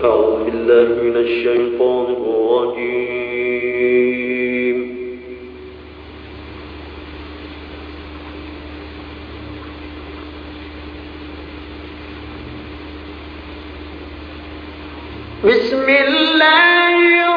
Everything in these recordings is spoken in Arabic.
أعوذ بالله من الشيطان الرجيم. بسم الله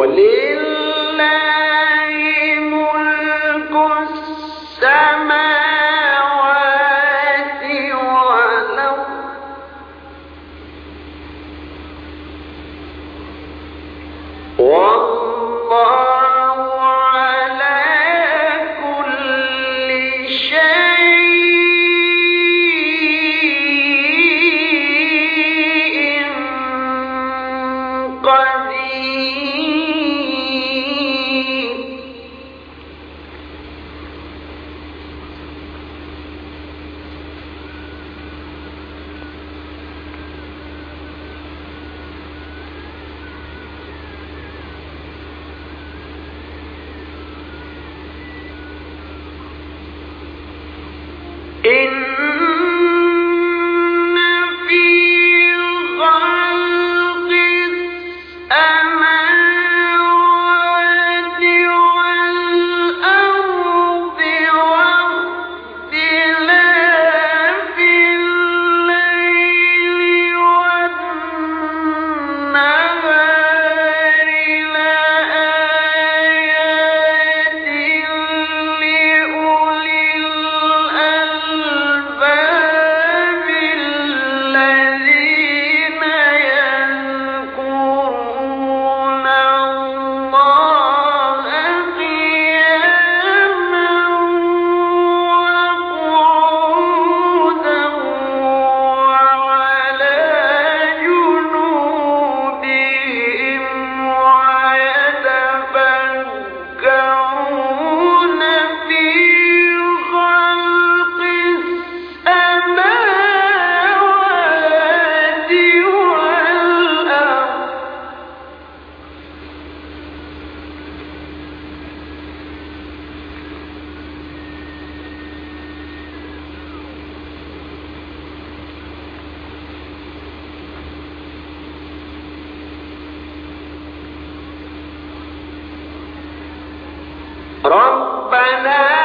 ولله ربنا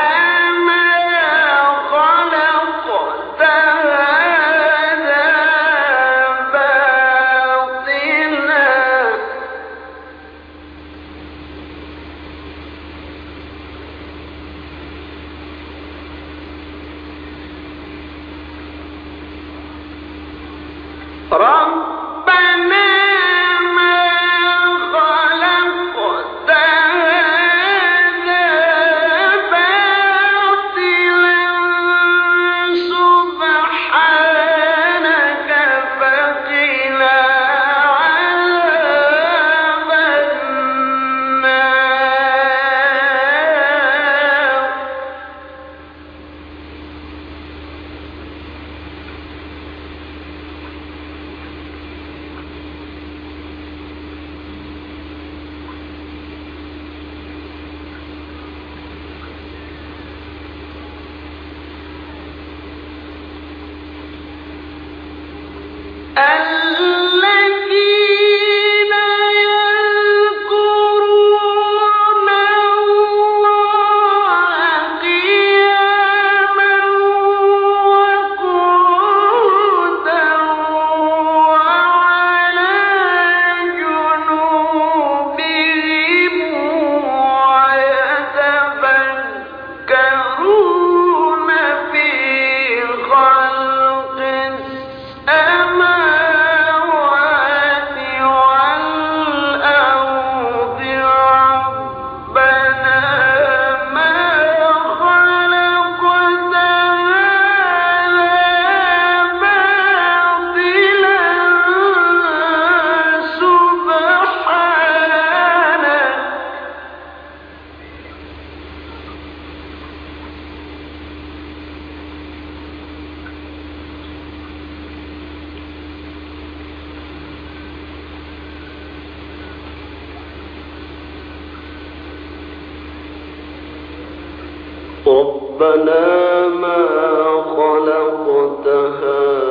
ربنا ما خلقت هذا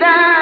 إذا